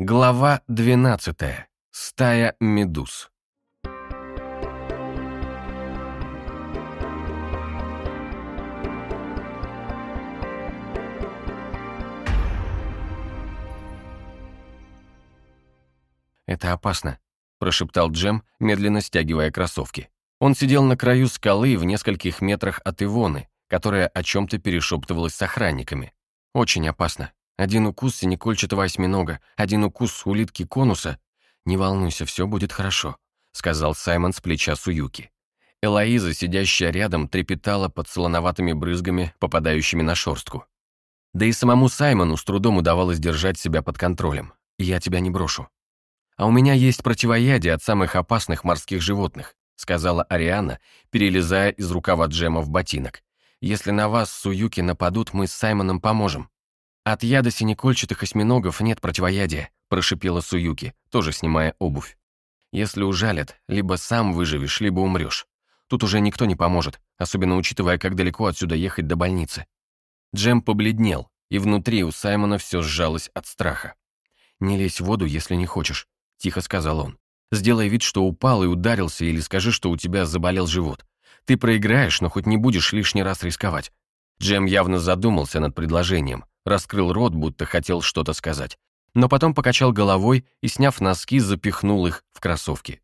Глава 12. Стая медуз. «Это опасно», — прошептал Джем, медленно стягивая кроссовки. Он сидел на краю скалы в нескольких метрах от Ивоны, которая о чем-то перешептывалась с охранниками. «Очень опасно. Один укус синекольчатого осьминога, один укус улитки конуса. Не волнуйся, все будет хорошо», — сказал Саймон с плеча Суюки. Элоиза, сидящая рядом, трепетала под солоноватыми брызгами, попадающими на шорстку. Да и самому Саймону с трудом удавалось держать себя под контролем. «Я тебя не брошу». «А у меня есть противоядие от самых опасных морских животных», сказала Ариана, перелезая из рукава Джема в ботинок. «Если на вас, Суюки, нападут, мы с Саймоном поможем». «От яда синекольчатых осьминогов нет противоядия», прошипела Суюки, тоже снимая обувь. «Если ужалят, либо сам выживешь, либо умрешь. Тут уже никто не поможет, особенно учитывая, как далеко отсюда ехать до больницы». Джем побледнел, и внутри у Саймона все сжалось от страха. «Не лезь в воду, если не хочешь», — тихо сказал он. «Сделай вид, что упал и ударился, или скажи, что у тебя заболел живот. Ты проиграешь, но хоть не будешь лишний раз рисковать». Джем явно задумался над предложением, раскрыл рот, будто хотел что-то сказать. Но потом покачал головой и, сняв носки, запихнул их в кроссовки.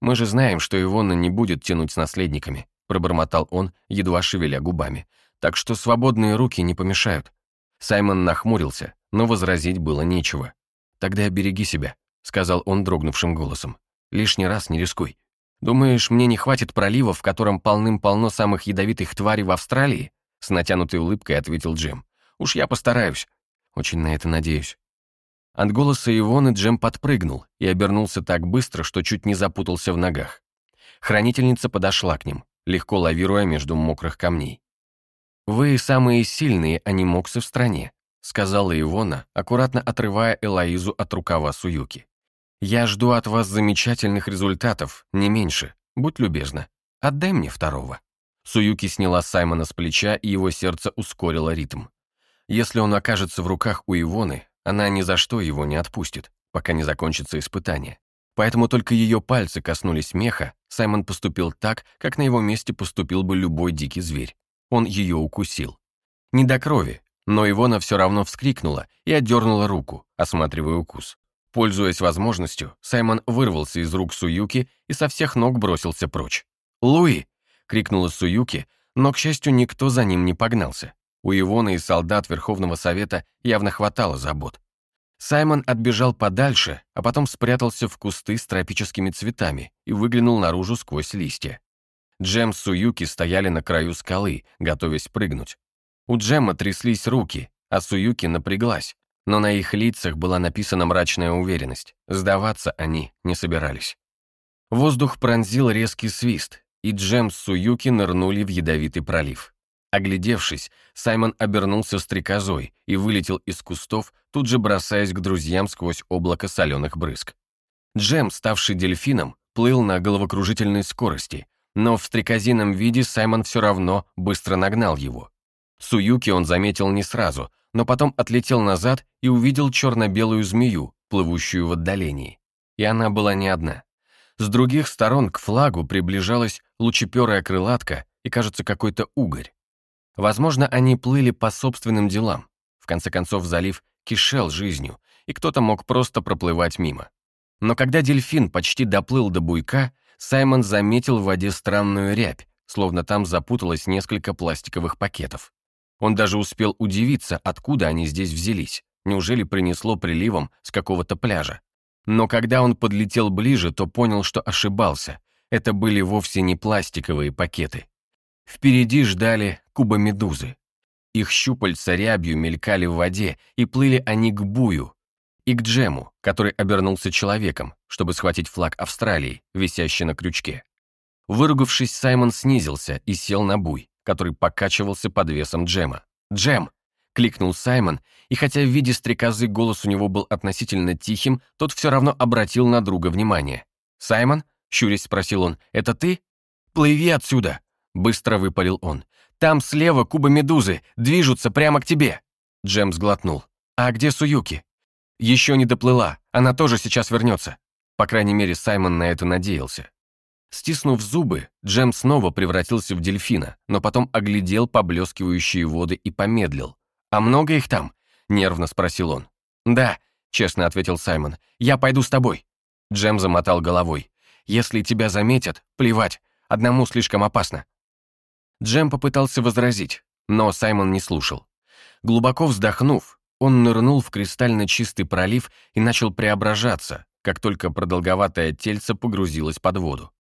«Мы же знаем, что Ивона не будет тянуть с наследниками», пробормотал он, едва шевеля губами. «Так что свободные руки не помешают». Саймон нахмурился, но возразить было нечего. «Тогда береги себя», — сказал он дрогнувшим голосом. «Лишний раз не рискуй. Думаешь, мне не хватит пролива, в котором полным-полно самых ядовитых тварей в Австралии?» С натянутой улыбкой ответил Джим. Уж я постараюсь. Очень на это надеюсь. От голоса Ивоны Джем подпрыгнул и обернулся так быстро, что чуть не запутался в ногах. Хранительница подошла к ним, легко лавируя между мокрых камней. «Вы самые сильные анимоксы в стране», сказала Ивона, аккуратно отрывая Элоизу от рукава Суюки. «Я жду от вас замечательных результатов, не меньше. Будь любезна, отдай мне второго». Суюки сняла Саймона с плеча, и его сердце ускорило ритм. Если он окажется в руках у Ивоны, она ни за что его не отпустит, пока не закончится испытание. Поэтому только ее пальцы коснулись меха, Саймон поступил так, как на его месте поступил бы любой дикий зверь. Он ее укусил. Не до крови, но Ивона все равно вскрикнула и отдернула руку, осматривая укус. Пользуясь возможностью, Саймон вырвался из рук Суюки и со всех ног бросился прочь. «Луи!» — крикнула Суюки, но, к счастью, никто за ним не погнался. У Ивоны и солдат Верховного Совета явно хватало забот. Саймон отбежал подальше, а потом спрятался в кусты с тропическими цветами и выглянул наружу сквозь листья. Джем с Суюки стояли на краю скалы, готовясь прыгнуть. У Джема тряслись руки, а Суюки напряглась, но на их лицах была написана мрачная уверенность. Сдаваться они не собирались. Воздух пронзил резкий свист, и Джем с Суюки нырнули в ядовитый пролив. Оглядевшись, Саймон обернулся стрекозой и вылетел из кустов, тут же бросаясь к друзьям сквозь облако соленых брызг. Джем, ставший дельфином, плыл на головокружительной скорости, но в стрекозином виде Саймон все равно быстро нагнал его. Суюки он заметил не сразу, но потом отлетел назад и увидел черно-белую змею, плывущую в отдалении. И она была не одна. С других сторон к флагу приближалась лучеперая крылатка и, кажется, какой-то угорь. Возможно, они плыли по собственным делам. В конце концов, залив кишел жизнью, и кто-то мог просто проплывать мимо. Но когда дельфин почти доплыл до буйка, Саймон заметил в воде странную рябь, словно там запуталось несколько пластиковых пакетов. Он даже успел удивиться, откуда они здесь взялись. Неужели принесло приливом с какого-то пляжа? Но когда он подлетел ближе, то понял, что ошибался. Это были вовсе не пластиковые пакеты. Впереди ждали кубомедузы. Их щупальца рябью мелькали в воде, и плыли они к бую, и к Джему, который обернулся человеком, чтобы схватить флаг Австралии, висящий на крючке. Выругавшись, Саймон снизился и сел на буй, который покачивался под весом Джема. «Джем!» — кликнул Саймон, и хотя в виде стрекозы голос у него был относительно тихим, тот все равно обратил на друга внимание. «Саймон?» — щурясь спросил он. «Это ты?» «Плыви отсюда!» Быстро выпалил он. «Там слева кубы медузы, движутся прямо к тебе!» Джем сглотнул. «А где Суюки?» Еще не доплыла, она тоже сейчас вернется. По крайней мере, Саймон на это надеялся. Стиснув зубы, Джем снова превратился в дельфина, но потом оглядел поблескивающие воды и помедлил. «А много их там?» — нервно спросил он. «Да», — честно ответил Саймон, — «я пойду с тобой». Джем замотал головой. «Если тебя заметят, плевать, одному слишком опасно». Джем попытался возразить, но Саймон не слушал. Глубоко вздохнув, он нырнул в кристально чистый пролив и начал преображаться, как только продолговатое тельце погрузилось под воду.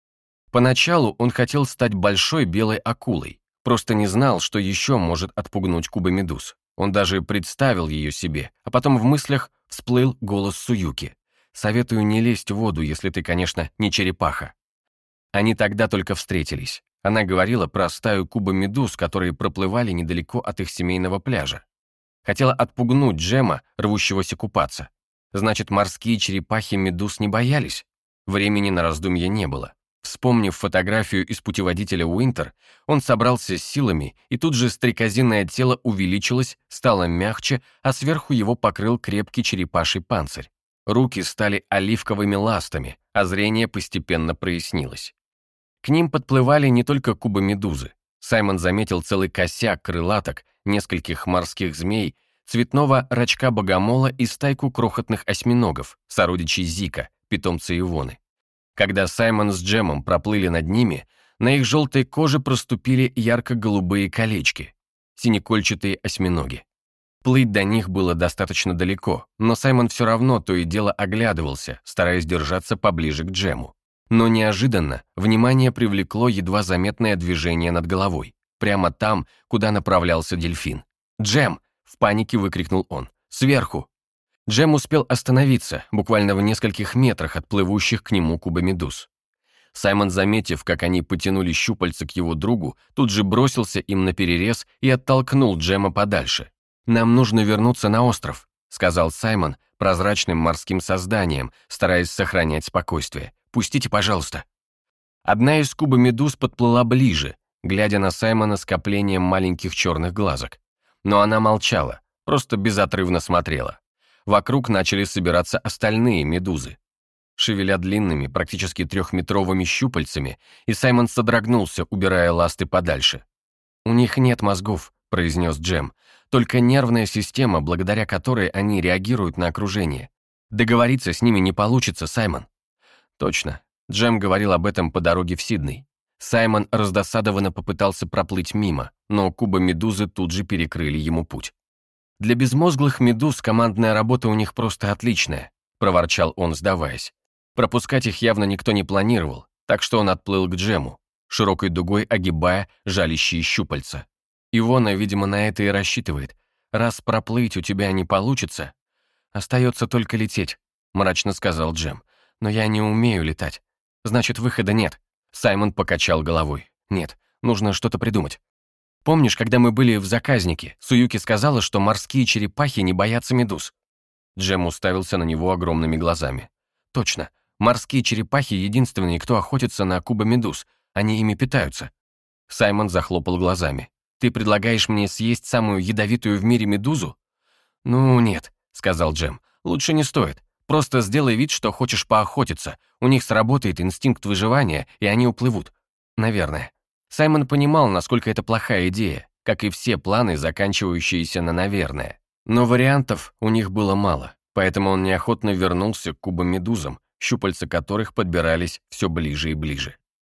Поначалу он хотел стать большой белой акулой, просто не знал, что еще может отпугнуть кубомедуз. Он даже представил ее себе, а потом в мыслях всплыл голос Суюки. «Советую не лезть в воду, если ты, конечно, не черепаха». Они тогда только встретились. Она говорила про стаю кубомедуз, которые проплывали недалеко от их семейного пляжа. Хотела отпугнуть Джема, рвущегося купаться. Значит, морские черепахи медуз не боялись? Времени на раздумье не было. Вспомнив фотографию из путеводителя Уинтер, он собрался с силами, и тут же стрекозиное тело увеличилось, стало мягче, а сверху его покрыл крепкий черепаший панцирь. Руки стали оливковыми ластами, а зрение постепенно прояснилось. К ним подплывали не только кубы-медузы. Саймон заметил целый косяк крылаток, нескольких морских змей, цветного рачка-богомола и стайку крохотных осьминогов, сородичей Зика, питомца Ивоны. Когда Саймон с Джемом проплыли над ними, на их желтой коже проступили ярко-голубые колечки, синекольчатые осьминоги. Плыть до них было достаточно далеко, но Саймон все равно то и дело оглядывался, стараясь держаться поближе к Джему. Но неожиданно внимание привлекло едва заметное движение над головой, прямо там, куда направлялся дельфин. «Джем!» — в панике выкрикнул он. «Сверху!» Джем успел остановиться, буквально в нескольких метрах от плывущих к нему кубомедуз. Саймон, заметив, как они потянули щупальца к его другу, тут же бросился им на перерез и оттолкнул Джема подальше. «Нам нужно вернуться на остров», — сказал Саймон прозрачным морским созданием, стараясь сохранять спокойствие. «Пустите, пожалуйста». Одна из кубомедуз подплыла ближе, глядя на Саймона скоплением маленьких черных глазок. Но она молчала, просто безотрывно смотрела. Вокруг начали собираться остальные медузы. Шевеля длинными, практически трехметровыми щупальцами, и Саймон содрогнулся, убирая ласты подальше. «У них нет мозгов», — произнес Джем, «только нервная система, благодаря которой они реагируют на окружение. Договориться с ними не получится, Саймон». «Точно». Джем говорил об этом по дороге в Сидней. Саймон раздосадованно попытался проплыть мимо, но куба медузы тут же перекрыли ему путь. «Для безмозглых медуз командная работа у них просто отличная», — проворчал он, сдаваясь. Пропускать их явно никто не планировал, так что он отплыл к Джему, широкой дугой огибая жалящие щупальца. Ивона, видимо, на это и рассчитывает. «Раз проплыть у тебя не получится, остается только лететь», — мрачно сказал Джем. «Но я не умею летать. Значит, выхода нет». Саймон покачал головой. «Нет, нужно что-то придумать. Помнишь, когда мы были в заказнике, Суюки сказала, что морские черепахи не боятся медуз?» Джем уставился на него огромными глазами. «Точно. Морские черепахи — единственные, кто охотится на кубомедуз. Они ими питаются». Саймон захлопал глазами. «Ты предлагаешь мне съесть самую ядовитую в мире медузу?» «Ну, нет», — сказал Джем. «Лучше не стоит. Просто сделай вид, что хочешь поохотиться. У них сработает инстинкт выживания, и они уплывут. Наверное». Саймон понимал, насколько это плохая идея, как и все планы, заканчивающиеся на «наверное». Но вариантов у них было мало, поэтому он неохотно вернулся к кубомедузам, щупальца которых подбирались все ближе и ближе.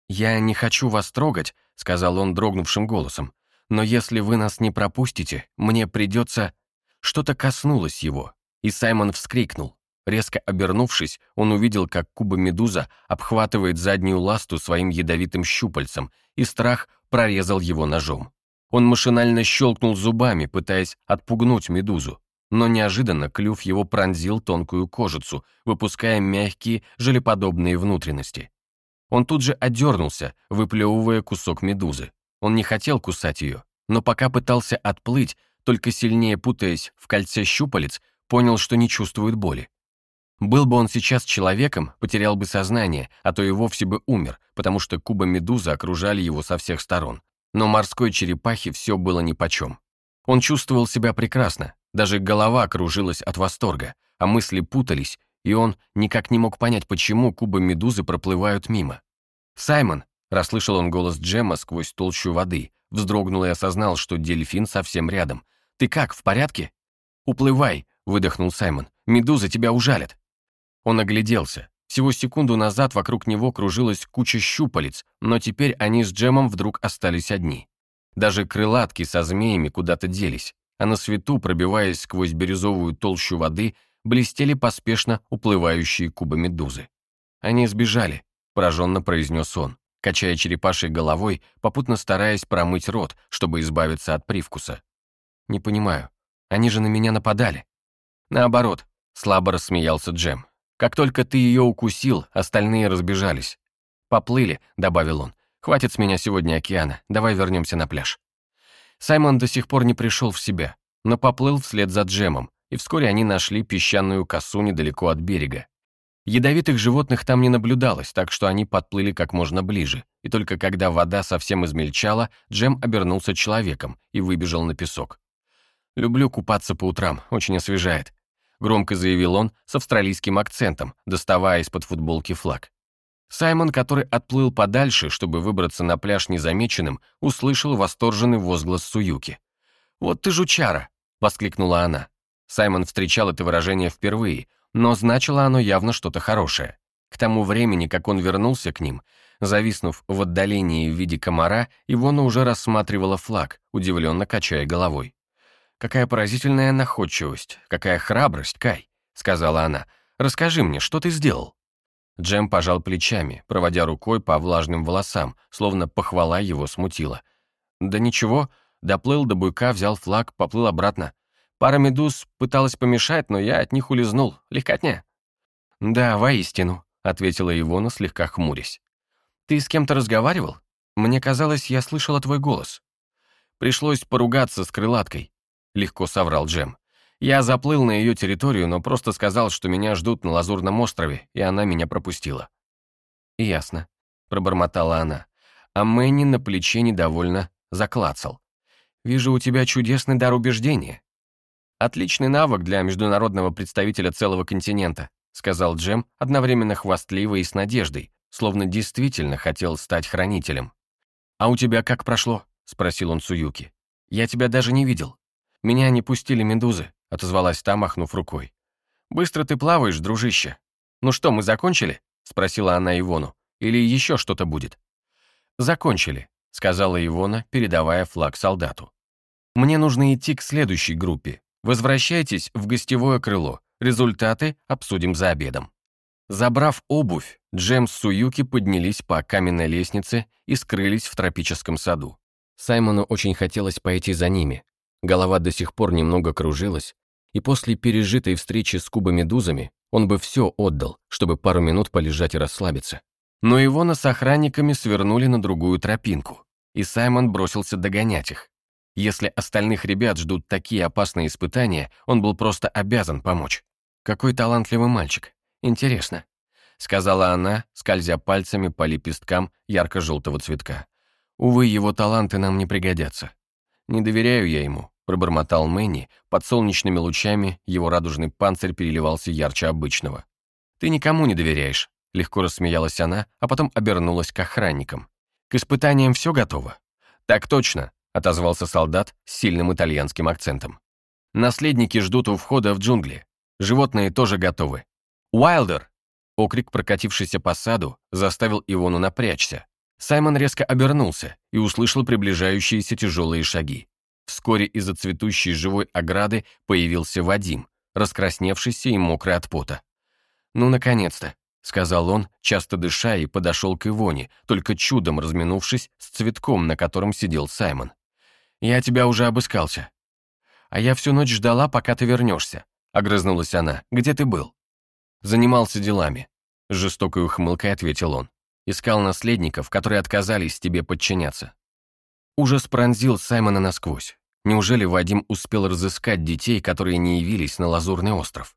«Я не хочу вас трогать», — сказал он дрогнувшим голосом, «но если вы нас не пропустите, мне придется...» Что-то коснулось его, и Саймон вскрикнул. Резко обернувшись, он увидел, как куба-медуза обхватывает заднюю ласту своим ядовитым щупальцем, и страх прорезал его ножом. Он машинально щелкнул зубами, пытаясь отпугнуть медузу, но неожиданно клюв его пронзил тонкую кожицу, выпуская мягкие, желеподобные внутренности. Он тут же отдернулся, выплевывая кусок медузы. Он не хотел кусать ее, но пока пытался отплыть, только сильнее путаясь в кольце щупалец, понял, что не чувствует боли. Был бы он сейчас человеком, потерял бы сознание, а то и вовсе бы умер, потому что куба-медузы окружали его со всех сторон. Но морской черепахе все было нипочем. Он чувствовал себя прекрасно, даже голова кружилась от восторга, а мысли путались, и он никак не мог понять, почему кубы медузы проплывают мимо. «Саймон!» — расслышал он голос Джема сквозь толщу воды, вздрогнул и осознал, что дельфин совсем рядом. «Ты как, в порядке?» «Уплывай!» — выдохнул Саймон. «Медуза тебя ужалит!» Он огляделся. Всего секунду назад вокруг него кружилась куча щупалец, но теперь они с Джемом вдруг остались одни. Даже крылатки со змеями куда-то делись, а на свету, пробиваясь сквозь бирюзовую толщу воды, блестели поспешно уплывающие кубы медузы. «Они сбежали», — пораженно произнес он, качая черепашей головой, попутно стараясь промыть рот, чтобы избавиться от привкуса. «Не понимаю, они же на меня нападали». «Наоборот», — слабо рассмеялся Джем. Как только ты ее укусил, остальные разбежались. «Поплыли», — добавил он. «Хватит с меня сегодня океана, давай вернемся на пляж». Саймон до сих пор не пришел в себя, но поплыл вслед за Джемом, и вскоре они нашли песчаную косу недалеко от берега. Ядовитых животных там не наблюдалось, так что они подплыли как можно ближе, и только когда вода совсем измельчала, Джем обернулся человеком и выбежал на песок. «Люблю купаться по утрам, очень освежает. — громко заявил он с австралийским акцентом, доставая из-под футболки флаг. Саймон, который отплыл подальше, чтобы выбраться на пляж незамеченным, услышал восторженный возглас Суюки. «Вот ты жучара!» — воскликнула она. Саймон встречал это выражение впервые, но значило оно явно что-то хорошее. К тому времени, как он вернулся к ним, зависнув в отдалении в виде комара, Ивона уже рассматривала флаг, удивленно качая головой. «Какая поразительная находчивость, какая храбрость, Кай», — сказала она. «Расскажи мне, что ты сделал?» Джем пожал плечами, проводя рукой по влажным волосам, словно похвала его смутила. «Да ничего, доплыл до буйка, взял флаг, поплыл обратно. Пара медуз пыталась помешать, но я от них улизнул. Легкотня». «Да, воистину», — ответила Ивона, слегка хмурясь. «Ты с кем-то разговаривал? Мне казалось, я слышала твой голос». Пришлось поругаться с крылаткой легко соврал Джем. Я заплыл на ее территорию, но просто сказал, что меня ждут на Лазурном острове, и она меня пропустила. «Ясно», — пробормотала она. А Мэнни на плече недовольно заклацал. «Вижу, у тебя чудесный дар убеждения». «Отличный навык для международного представителя целого континента», сказал Джем, одновременно хвастливо и с надеждой, словно действительно хотел стать хранителем. «А у тебя как прошло?» — спросил он Суюки. «Я тебя даже не видел». «Меня не пустили медузы», — отозвалась та, махнув рукой. «Быстро ты плаваешь, дружище. Ну что, мы закончили?» — спросила она Ивону. «Или еще что-то будет?» «Закончили», — сказала Ивона, передавая флаг солдату. «Мне нужно идти к следующей группе. Возвращайтесь в гостевое крыло. Результаты обсудим за обедом». Забрав обувь, Джем с Суюки поднялись по каменной лестнице и скрылись в тропическом саду. Саймону очень хотелось пойти за ними, Голова до сих пор немного кружилась, и после пережитой встречи с кубомедузами он бы все отдал, чтобы пару минут полежать и расслабиться. Но его с охранниками свернули на другую тропинку, и Саймон бросился догонять их. Если остальных ребят ждут такие опасные испытания, он был просто обязан помочь. «Какой талантливый мальчик. Интересно», — сказала она, скользя пальцами по лепесткам ярко-желтого цветка. «Увы, его таланты нам не пригодятся. Не доверяю я ему, пробормотал Мэнни, под солнечными лучами его радужный панцирь переливался ярче обычного. «Ты никому не доверяешь», — легко рассмеялась она, а потом обернулась к охранникам. «К испытаниям все готово?» «Так точно», — отозвался солдат с сильным итальянским акцентом. «Наследники ждут у входа в джунгли. Животные тоже готовы. Уайлдер!» Окрик, прокатившийся по саду, заставил Ивону напрячься. Саймон резко обернулся и услышал приближающиеся тяжелые шаги. Вскоре из-за цветущей живой ограды появился Вадим, раскрасневшийся и мокрый от пота. «Ну, наконец-то», — сказал он, часто дыша, и подошел к Ивоне, только чудом разминувшись с цветком, на котором сидел Саймон. «Я тебя уже обыскался». «А я всю ночь ждала, пока ты вернешься», — огрызнулась она. «Где ты был?» «Занимался делами», — жестокой ухмылкой ответил он. Искал наследников, которые отказались тебе подчиняться. Ужас пронзил Саймона насквозь. Неужели Вадим успел разыскать детей, которые не явились на Лазурный остров?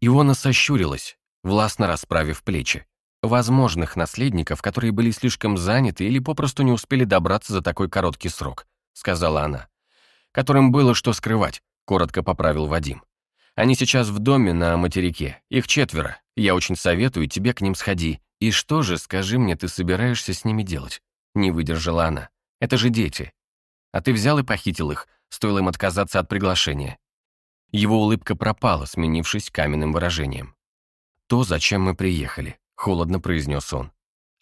Иона сощурилась, властно расправив плечи. Возможных наследников, которые были слишком заняты или попросту не успели добраться за такой короткий срок, сказала она. Которым было что скрывать, коротко поправил Вадим. Они сейчас в доме на материке, их четверо. Я очень советую тебе к ним сходи. И что же, скажи мне, ты собираешься с ними делать?» Не выдержала она. «Это же дети. А ты взял и похитил их, стоило им отказаться от приглашения». Его улыбка пропала, сменившись каменным выражением. «То, зачем мы приехали», — холодно произнес он.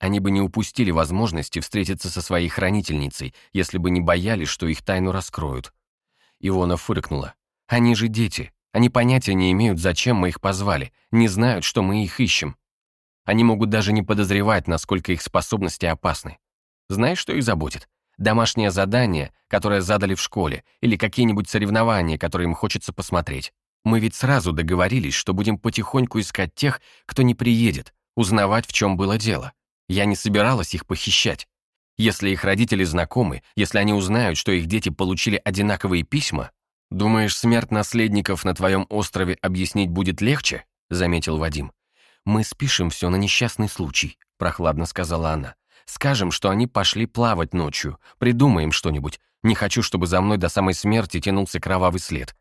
Они бы не упустили возможности встретиться со своей хранительницей, если бы не боялись, что их тайну раскроют. Ивона фыркнула. «Они же дети. Они понятия не имеют, зачем мы их позвали, не знают, что мы их ищем. Они могут даже не подозревать, насколько их способности опасны. Знаешь, что их заботит? Домашнее задание, которое задали в школе, или какие-нибудь соревнования, которые им хочется посмотреть. Мы ведь сразу договорились, что будем потихоньку искать тех, кто не приедет, узнавать, в чем было дело. Я не собиралась их похищать. Если их родители знакомы, если они узнают, что их дети получили одинаковые письма, думаешь, смерть наследников на твоем острове объяснить будет легче? Заметил Вадим. Мы спишем все на несчастный случай, прохладно сказала она. Скажем, что они пошли плавать ночью, придумаем что-нибудь. Не хочу, чтобы за мной до самой смерти тянулся кровавый след.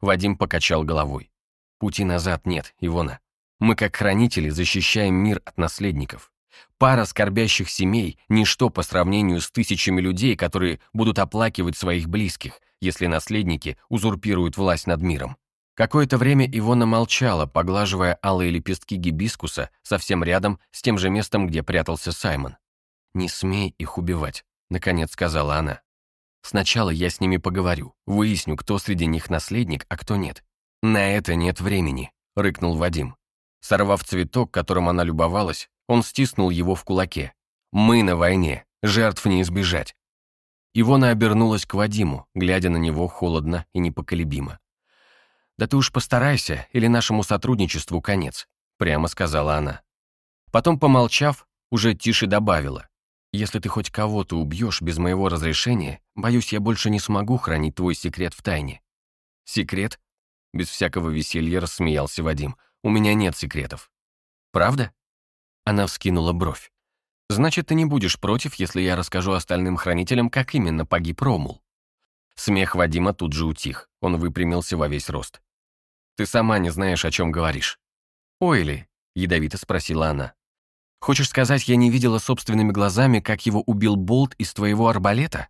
Вадим покачал головой. Пути назад нет, Ивона. Мы, как хранители, защищаем мир от наследников. Пара скорбящих семей – ничто по сравнению с тысячами людей, которые будут оплакивать своих близких, если наследники узурпируют власть над миром. Какое-то время Ивона молчала, поглаживая алые лепестки гибискуса совсем рядом с тем же местом, где прятался Саймон. «Не смей их убивать», — наконец сказала она. Сначала я с ними поговорю, выясню, кто среди них наследник, а кто нет. На это нет времени, рыкнул Вадим. Сорвав цветок, которым она любовалась, он стиснул его в кулаке. Мы на войне, жертв не избежать. Ивона обернулась к Вадиму, глядя на него холодно и непоколебимо. «Да ты уж постарайся, или нашему сотрудничеству конец», — прямо сказала она. Потом, помолчав, уже тише добавила. Если ты хоть кого-то убьешь без моего разрешения, боюсь, я больше не смогу хранить твой секрет в тайне». «Секрет?» Без всякого веселья рассмеялся Вадим. «У меня нет секретов». «Правда?» Она вскинула бровь. «Значит, ты не будешь против, если я расскажу остальным хранителям, как именно погиб Ромул?» Смех Вадима тут же утих. Он выпрямился во весь рост. «Ты сама не знаешь, о чем говоришь». «Ой ли?» — ядовито спросила она. Хочешь сказать, я не видела собственными глазами, как его убил болт из твоего арбалета?»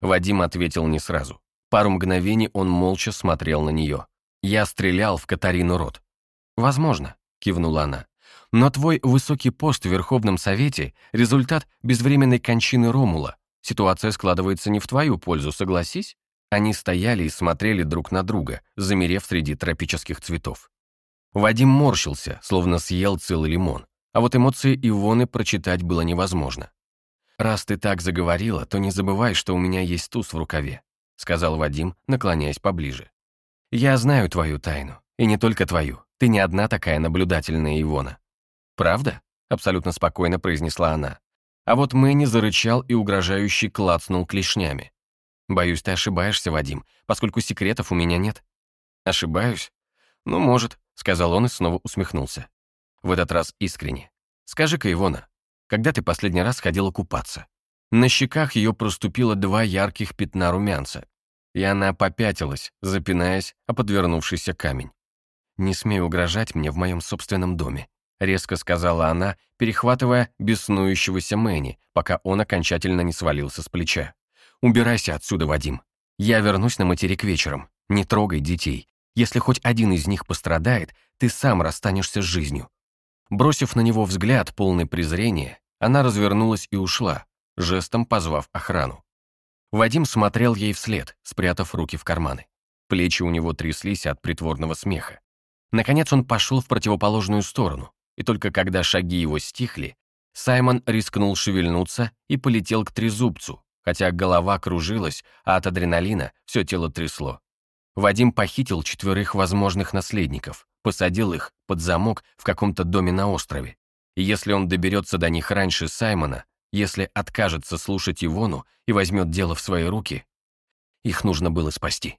Вадим ответил не сразу. Пару мгновений он молча смотрел на нее. «Я стрелял в Катарину Рот». «Возможно», — кивнула она. «Но твой высокий пост в Верховном Совете — результат безвременной кончины Ромула. Ситуация складывается не в твою пользу, согласись?» Они стояли и смотрели друг на друга, замерев среди тропических цветов. Вадим морщился, словно съел целый лимон. А вот эмоции Ивоны прочитать было невозможно. «Раз ты так заговорила, то не забывай, что у меня есть туз в рукаве», сказал Вадим, наклоняясь поближе. «Я знаю твою тайну, и не только твою. Ты не одна такая наблюдательная Ивона». «Правда?» — абсолютно спокойно произнесла она. А вот Мэнни зарычал и угрожающе клацнул клешнями. «Боюсь, ты ошибаешься, Вадим, поскольку секретов у меня нет». «Ошибаюсь?» «Ну, может», — сказал он и снова усмехнулся в этот раз искренне. «Скажи-ка, Ивона, когда ты последний раз ходила купаться?» На щеках ее проступило два ярких пятна румянца, и она попятилась, запинаясь о подвернувшийся камень. «Не смей угрожать мне в моем собственном доме», — резко сказала она, перехватывая беснующегося Мэнни, пока он окончательно не свалился с плеча. «Убирайся отсюда, Вадим. Я вернусь на материк вечером. Не трогай детей. Если хоть один из них пострадает, ты сам расстанешься с жизнью. Бросив на него взгляд, полный презрения, она развернулась и ушла, жестом позвав охрану. Вадим смотрел ей вслед, спрятав руки в карманы. Плечи у него тряслись от притворного смеха. Наконец он пошел в противоположную сторону, и только когда шаги его стихли, Саймон рискнул шевельнуться и полетел к трезубцу, хотя голова кружилась, а от адреналина все тело трясло. Вадим похитил четверых возможных наследников, посадил их под замок в каком-то доме на острове. И если он доберется до них раньше Саймона, если откажется слушать Ивону и возьмет дело в свои руки, их нужно было спасти.